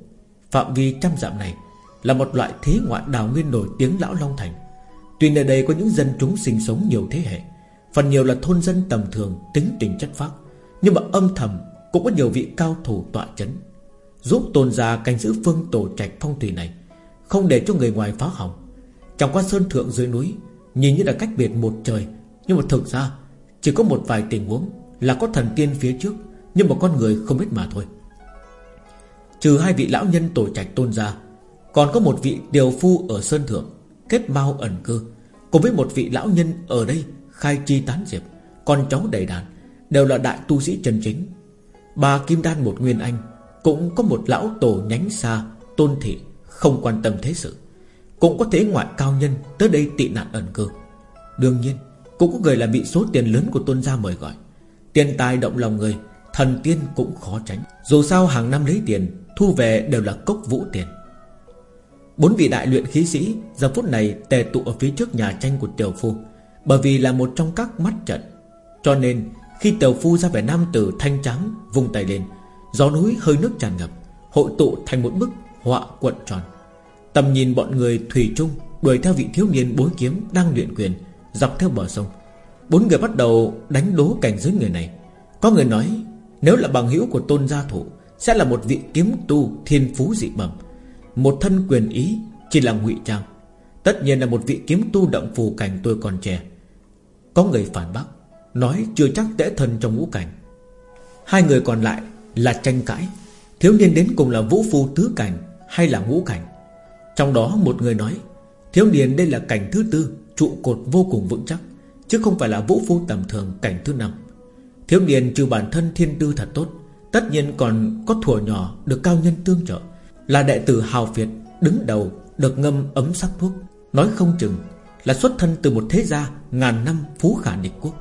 Phạm vi trăm dặm này Là một loại thế ngoại đào nguyên nổi tiếng Lão Long Thành. Tuy nơi đây có những dân chúng sinh sống nhiều thế hệ Phần nhiều là thôn dân tầm thường, Tính tình chất phác. Nhưng mà âm thầm cũng có nhiều vị cao thủ tọa chấn. Giúp tôn gia canh giữ phương tổ trạch phong thủy này, Không để cho người ngoài phá hỏng. Trong quan sơn thượng dưới núi, Nhìn như là cách biệt một trời. Nhưng mà thực ra, Chỉ có một vài tình huống Là có thần tiên phía trước, Nhưng mà con người không biết mà thôi. Trừ hai vị lão nhân tổ trạch tôn gia, Còn có một vị điều phu ở Sơn Thượng, Kết mau ẩn cư, Cùng với một vị lão nhân ở đây Khai chi tán diệp, Con cháu đầy đàn, Đều là đại tu sĩ chân chính. Ba Kim Đan một Nguyên Anh, Cũng có một lão tổ nhánh xa, Tôn thị, không quan tâm thế sự. Cũng có thế ngoại cao nhân Tới đây tị nạn ẩn cư. Đương nhiên, cũng có người là bị số tiền lớn của tôn gia mời gọi. Tiền tài động lòng người, Thần tiên cũng khó tránh. Dù sao hàng năm lấy tiền, Thu về đều là cốc vũ tiền. Bốn vị đại luyện khí sĩ Giờ phút này tề tụ ở phía trước nhà tranh của Tiểu Phu. Bởi vì là một trong các mắt trận. Cho nên, khi tàu Phu ra vẻ nam tử thanh trắng vùng tay lên, Gió núi hơi nước tràn ngập, Hội tụ thành một bức họa cuộn tròn. Tầm nhìn bọn người Thủy Trung Đuổi theo vị thiếu niên bối kiếm đang luyện quyền, Dọc theo bờ sông. Bốn người bắt đầu đánh đố cảnh giới người này. Có người nói, Nếu là bằng hữu của tôn gia thủ, Sẽ là một vị kiếm tu thiên phú dị bẩm. Một thân quyền ý Chỉ là ngụy trang. Tất nhiên là một vị kiếm tu động phù cảnh tôi còn trẻ. Có người phản bác, Nói chưa chắc tễ thân trong ngũ cảnh. Hai người còn lại là tranh cãi, Thiếu niên đến cùng là vũ phu tứ cảnh Hay là ngũ cảnh. Trong đó một người nói, Thiếu niên đây là cảnh thứ tư, Trụ cột vô cùng vững chắc, Chứ không phải là vũ phu tầm thường cảnh thứ năm. Thiếu niên trừ bản thân thiên tư thật tốt, Tất nhiên còn có thủa nhỏ Được cao nhân tương trợ, Là đệ tử hào Việt đứng đầu, Được ngâm ấm sắc thuốc, Nói không chừng là xuất thân từ một thế gia Ngàn năm phú khả địch quốc.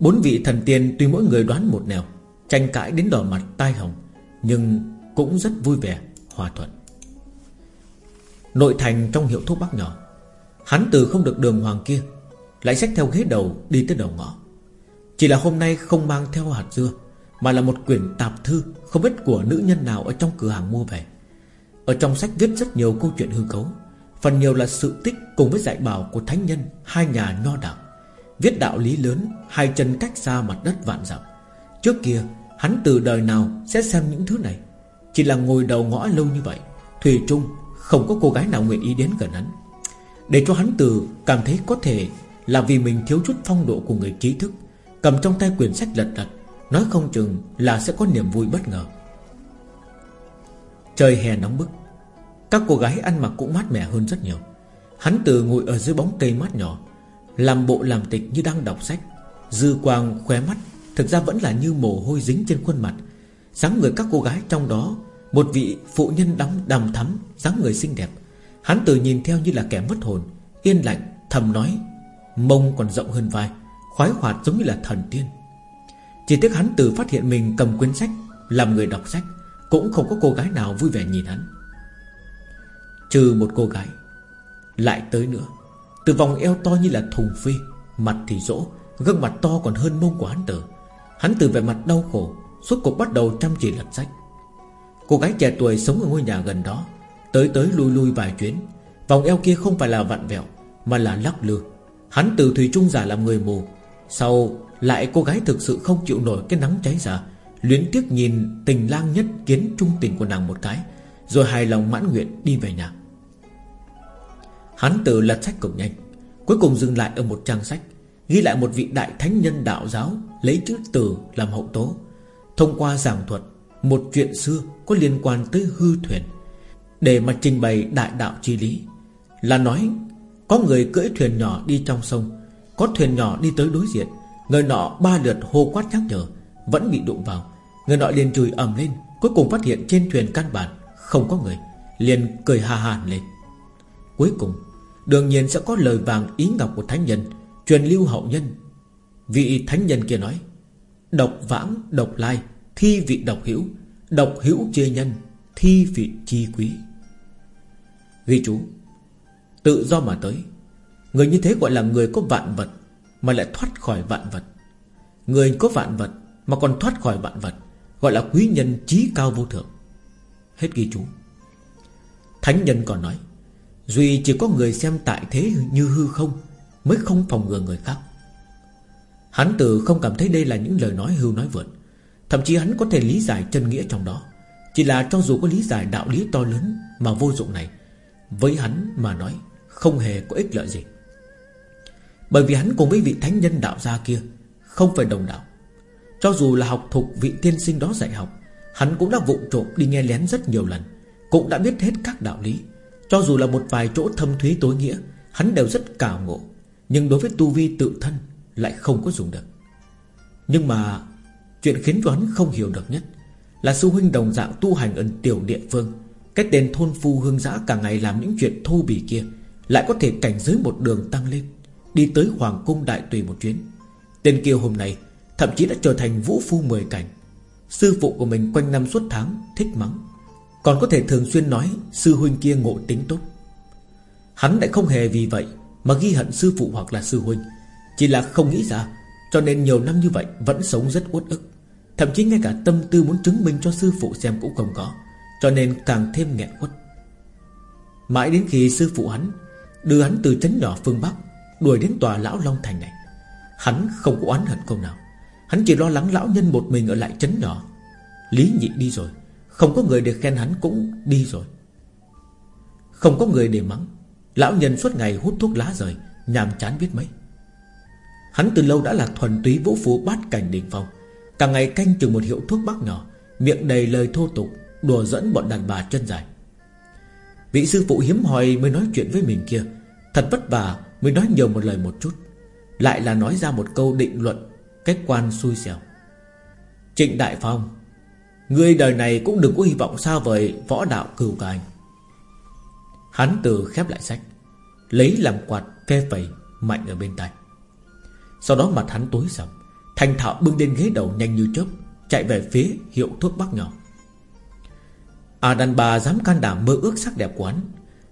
Bốn vị thần tiên tuy mỗi người đoán một nẻo, Tranh cãi đến đỏ mặt tai hồng, Nhưng cũng rất vui vẻ, Hòa thuận. Nội thành trong hiệu thuốc bắc nhỏ, Hắn từ không được đường hoàng kia, Lại xách theo ghế đầu đi tới đầu ngõ. Chỉ là hôm nay không mang theo hạt dưa, Mà là một quyển tạp thư Không biết của nữ nhân nào ở trong cửa hàng mua về. Ở trong sách viết rất nhiều câu chuyện hư cấu. Phần nhiều là sự tích cùng với dạy bảo của thánh nhân, Hai nhà nho đạo. Viết đạo lý lớn, Hai chân cách xa mặt đất vạn dặm. Trước kia, hắn từ đời nào sẽ xem những thứ này? Chỉ là ngồi đầu ngõ lâu như vậy, thủy Trung không có cô gái nào nguyện ý đến gần hắn. Để cho hắn từ cảm thấy có thể Là vì mình thiếu chút phong độ của người trí thức, Cầm trong tay quyển sách lật lật Nói không chừng là sẽ có niềm vui bất ngờ. Trời hè nóng bức. Các cô gái ăn mặc cũng mát mẻ hơn rất nhiều. Hắn từ ngồi ở dưới bóng cây mát nhỏ, Làm bộ làm tịch như đang đọc sách. Dư quang khóe mắt, Thực ra vẫn là như mồ hôi dính trên khuôn mặt. Dáng người các cô gái trong đó, Một vị phụ nhân đắm đầm thắm, dáng người xinh đẹp. Hắn từ nhìn theo như là kẻ mất hồn, Yên lạnh thầm nói, Mông còn rộng hơn vai, Khoái hoạt giống như là thần tiên. Chỉ tiếc hắn từ phát hiện mình cầm quyển sách, Làm người đọc sách, Cũng không có cô gái nào vui vẻ nhìn hắn. Trừ một cô gái. Lại tới nữa, Từ vòng eo to như là thùng phi, Mặt thì rỗ, Gương mặt to còn hơn mông của hắn tử Hắn từ vẻ mặt đau khổ, Suốt cuộc bắt đầu chăm chỉ lật sách. Cô gái trẻ tuổi sống ở ngôi nhà gần đó, Tới tới lui lui vài chuyến. Vòng eo kia không phải là vặn vẹo, Mà là lắc lư. Hắn từ Thủy Trung giả làm người mù. Sau, lại cô gái thực sự không chịu nổi cái nắng cháy giả, Luyến tiếc nhìn tình lang nhất kiến trung tình của nàng một cái, Rồi hài lòng mãn nguyện đi về nhà. Hắn từ lật sách cực nhanh, Cuối cùng dừng lại ở một trang sách, Ghi lại một vị đại thánh nhân đạo giáo, Lấy chữ từ làm hậu tố. Thông qua giảng thuật, Một chuyện xưa có liên quan tới hư thuyền. Để mà trình bày đại đạo chi lý, Là nói Có người cưỡi thuyền nhỏ đi trong sông, Có thuyền nhỏ đi tới đối diện, Người nọ ba lượt hô quát nhắc nhở, Vẫn bị đụng vào. Người nọ liền chùi ầm lên, Cuối cùng phát hiện trên thuyền căn bản Không có người, Liền cười hà hà lên. Cuối cùng Đương nhiên sẽ có lời vàng ý ngọc của thánh nhân, Truyền lưu hậu nhân. Vị thánh nhân kia nói, Độc vãng, độc lai, Thi vị độc hữu Độc hữu chê nhân, Thi vị chi quý. Ghi chú, Tự do mà tới. Người như thế gọi là người có vạn vật, Mà lại thoát khỏi vạn vật. Người có vạn vật, Mà còn thoát khỏi vạn vật, Gọi là quý nhân trí cao vô thượng. Hết ghi chú. Thánh nhân còn nói Duy chỉ có người xem tại thế như hư không, Mới không phòng ngừa người khác. Hắn tự không cảm thấy đây là những lời nói hưu nói vượt Thậm chí hắn có thể lý giải chân nghĩa trong đó. Chỉ là cho dù có lý giải đạo lý to lớn Mà vô dụng này, Với hắn mà nói Không hề có ích lợi gì. Bởi vì hắn cùng với vị thánh nhân đạo gia kia Không phải đồng đạo. Cho dù là học thuộc vị tiên sinh đó dạy học, Hắn cũng đã vụng trộm đi nghe lén rất nhiều lần, Cũng đã biết hết các đạo lý. Cho dù là một vài chỗ thâm thúy tối nghĩa, Hắn đều rất cảo ngộ. Nhưng đối với tu vi tự thân Lại không có dùng được. Nhưng mà Chuyện khiến cho hắn không hiểu được nhất Là sư huynh đồng dạng tu hành ở tiểu địa phương, Cái tên thôn phu hương giã cả ngày làm những chuyện thô bỉ kia Lại có thể cảnh giới một đường tăng lên, Đi tới Hoàng cung đại tùy một chuyến. Tên kia hôm nay Thậm chí đã trở thành vũ phu mười cảnh. Sư phụ của mình quanh năm suốt tháng Thích mắng. Còn có thể thường xuyên nói Sư huynh kia ngộ tính tốt. Hắn lại không hề vì vậy Mà ghi hận sư phụ hoặc là sư huynh. Chỉ là không nghĩ ra, Cho nên nhiều năm như vậy vẫn sống rất uất ức. Thậm chí ngay cả tâm tư muốn chứng minh cho sư phụ xem cũng không có, Cho nên càng thêm nghẹn quất. Mãi đến khi sư phụ hắn Đưa hắn từ trấn nhỏ phương Bắc, Đuổi đến tòa lão Long Thành này, Hắn không có oán hận câu nào. Hắn chỉ lo lắng lão nhân một mình ở lại trấn nhỏ. Lý nhị đi rồi. Không có người để khen hắn cũng đi rồi. Không có người để mắng. Lão nhân suốt ngày hút thuốc lá rời, Nhàm chán biết mấy. Hắn từ lâu đã là thuần túy vũ phú bát cảnh đỉnh phong. Cả ngày canh chừng một hiệu thuốc bắc nhỏ, Miệng đầy lời thô tục, Đùa dẫn bọn đàn bà chân dài. Vị sư phụ hiếm hoi mới nói chuyện với mình kia, Thật vất vả mới nói nhiều một lời một chút. Lại là nói ra một câu định luận Cách quan xui xẻo. Trịnh Đại Phong Ngươi đời này cũng đừng có hy vọng sao vời Võ đạo cừu cài Hắn từ khép lại sách, Lấy làm quạt phe phẩy Mạnh ở bên tay Sau đó mặt hắn tối sầm, Thành thạo bưng lên ghế đầu nhanh như chớp, Chạy về phía hiệu thuốc bắc nhỏ. À đàn bà dám can đảm mơ ước sắc đẹp của hắn,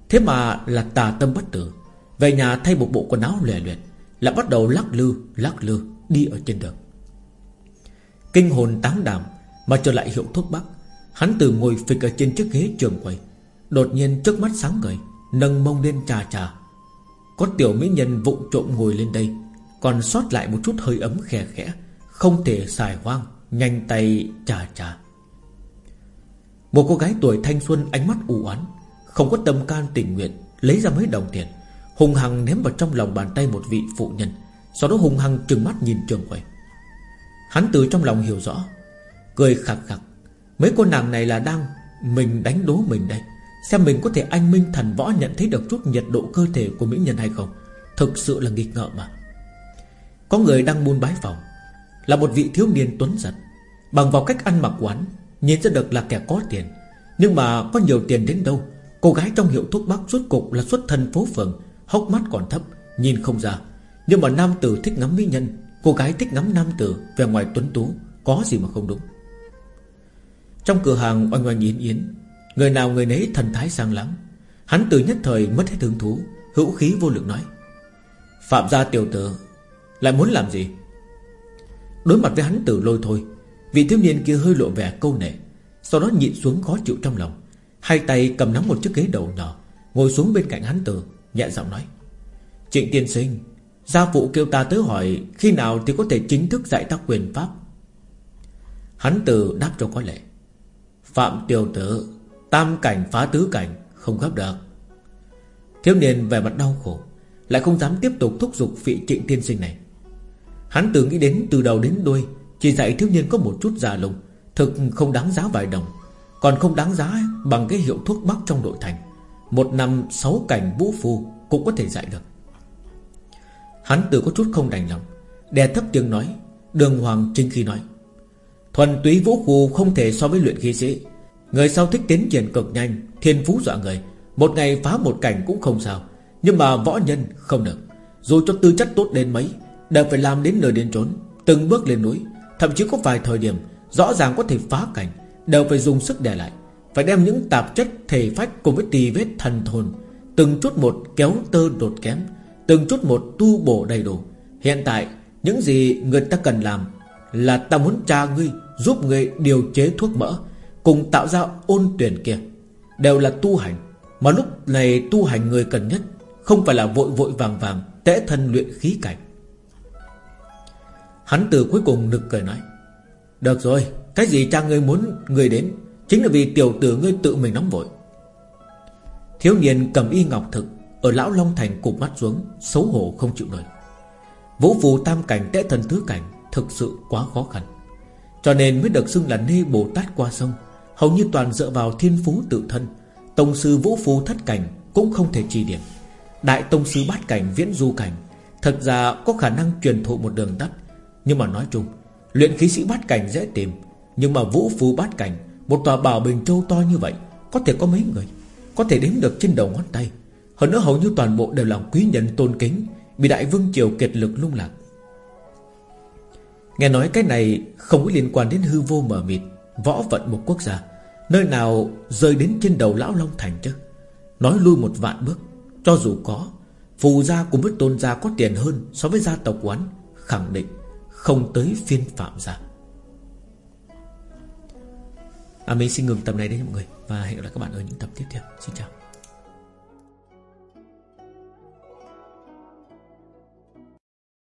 Thế mà là tà tâm bất tử. Về nhà thay một bộ quần áo lè luyện là bắt đầu lắc lư lắc lư, Đi ở trên đường. Kinh hồn táng đảm mà trở lại hiệu thuốc bắc. Hắn từ ngồi phịch ở trên chiếc ghế trường quầy, Đột nhiên trước mắt sáng ngời, Nâng mông lên trà trà. Có tiểu mỹ nhân vụng trộm ngồi lên đây, Còn sót lại một chút hơi ấm khẽ khẽ, Không thể xài hoang, Nhanh tay trà trà. Một cô gái tuổi thanh xuân ánh mắt u oán, Không có tâm can tình nguyện, Lấy ra mấy đồng tiền, Hùng hằng ném vào trong lòng bàn tay một vị phụ nhân, Sau đó hùng hằng trừng mắt nhìn trường quầy. Hắn từ trong lòng hiểu rõ Cười khặc khặc Mấy cô nàng này là đang Mình đánh đố mình đây. Xem mình có thể anh minh thần võ nhận thấy được chút nhiệt độ cơ thể của mỹ nhân hay không. Thực sự là nghịch ngợm mà. Có người đang buôn bái phòng. Là một vị thiếu niên tuấn giật. Bằng vào cách ăn mặc quán, Nhìn ra được là kẻ có tiền. Nhưng mà có nhiều tiền đến đâu? Cô gái trong hiệu thuốc bắc suốt cục là xuất thân phố phường, Hốc mắt còn thấp, Nhìn không ra. Nhưng mà nam tử thích ngắm mỹ nhân, Cô gái thích ngắm nam tử Về ngoài tuấn tú, Có gì mà không đúng? Trong cửa hàng oanh oanh yến yến, Người nào người nấy thần thái sang lắng. Hắn từ nhất thời mất hết hứng thú, Hữu khí vô lực nói. Phạm gia tiểu tử, Lại muốn làm gì? Đối mặt với hắn tử lôi thôi, Vị thiếu niên kia hơi lộ vẻ câu nệ, Sau đó nhịn xuống khó chịu trong lòng. Hai tay cầm nắm một chiếc ghế đầu nhỏ, Ngồi xuống bên cạnh hắn tử Nhẹ giọng nói. Trịnh tiên sinh, Gia phụ kêu ta tới hỏi Khi nào thì có thể chính thức dạy ta quyền pháp? Hắn tử đáp cho có lệ. Phạm tiểu tử, Tam cảnh phá tứ cảnh, Không gấp được. Thiếu niên về mặt đau khổ, Lại không dám tiếp tục thúc giục vị trịnh tiên sinh này. Hắn tự nghĩ đến từ đầu đến đuôi, Chỉ dạy thiếu niên có một chút già lùng, Thực không đáng giá vài đồng, Còn không đáng giá bằng cái hiệu thuốc bắc trong nội thành. Một năm sáu cảnh vũ phu Cũng có thể dạy được. Hắn tự có chút không đành lòng, Đè thấp tiếng nói, Đường Hoàng Trinh khi nói Thuần túy vũ khu không thể so với luyện khí sĩ. Người sau thích tiến triển cực nhanh, Thiên phú dọa người. Một ngày phá một cảnh cũng không sao. Nhưng mà võ nhân không được. Dù cho tư chất tốt đến mấy, Đều phải làm đến nơi đến trốn Từng bước lên núi. Thậm chí có vài thời điểm, Rõ ràng có thể phá cảnh, Đều phải dùng sức đè lại. Phải đem những tạp chất, thể phách cùng với tì vết thần thồn Từng chút một kéo tơ đột kém, Từng chút một tu bổ đầy đủ. Hiện tại, những gì người ta cần làm là ta muốn cha ngươi, Giúp ngươi điều chế thuốc mỡ, Cùng tạo ra ôn tuyển kia. Đều là tu hành, Mà lúc này tu hành người cần nhất Không phải là vội vội vàng vàng, tẽ thân luyện khí cảnh. Hắn từ cuối cùng nực cười nói, Được rồi, Cái gì cha ngươi muốn ngươi đến Chính là vì tiểu tử ngươi tự mình nóng vội. Thiếu niên cầm y ngọc thực Ở lão Long Thành cụp mắt xuống, Xấu hổ không chịu nổi. Vũ phù tam cảnh, tẽ thần tứ cảnh Thực sự quá khó khăn. Cho nên mới được xưng là nê Bồ Tát qua sông, Hầu như toàn dựa vào thiên phú tự thân. Tông sư vũ phu thất cảnh Cũng không thể trì điểm. Đại tông sư bát cảnh viễn du cảnh, Thật ra có khả năng truyền thụ một đường tắt. Nhưng mà nói chung, Luyện khí sĩ bát cảnh dễ tìm. Nhưng mà vũ phu bát cảnh, Một tòa bảo bình châu to như vậy, Có thể có mấy người, Có thể đếm được trên đầu ngón tay. Hơn nữa hầu như toàn bộ đều là quý nhân tôn kính, Bị đại vương triều kiệt lực lung lạc. Nghe nói cái này không có liên quan đến hư vô mờ mịt, Võ vận một quốc gia. Nơi nào rơi đến trên đầu lão Long Thành chứ? Nói lui một vạn bước, Cho dù có, Phù gia cùng với tôn gia có tiền hơn So với gia tộc quán, Khẳng định không tới phiên phạm gia. À mình xin ngừng tập này đấy mọi người, Và hẹn gặp lại các bạn ở những tập tiếp theo. Xin chào.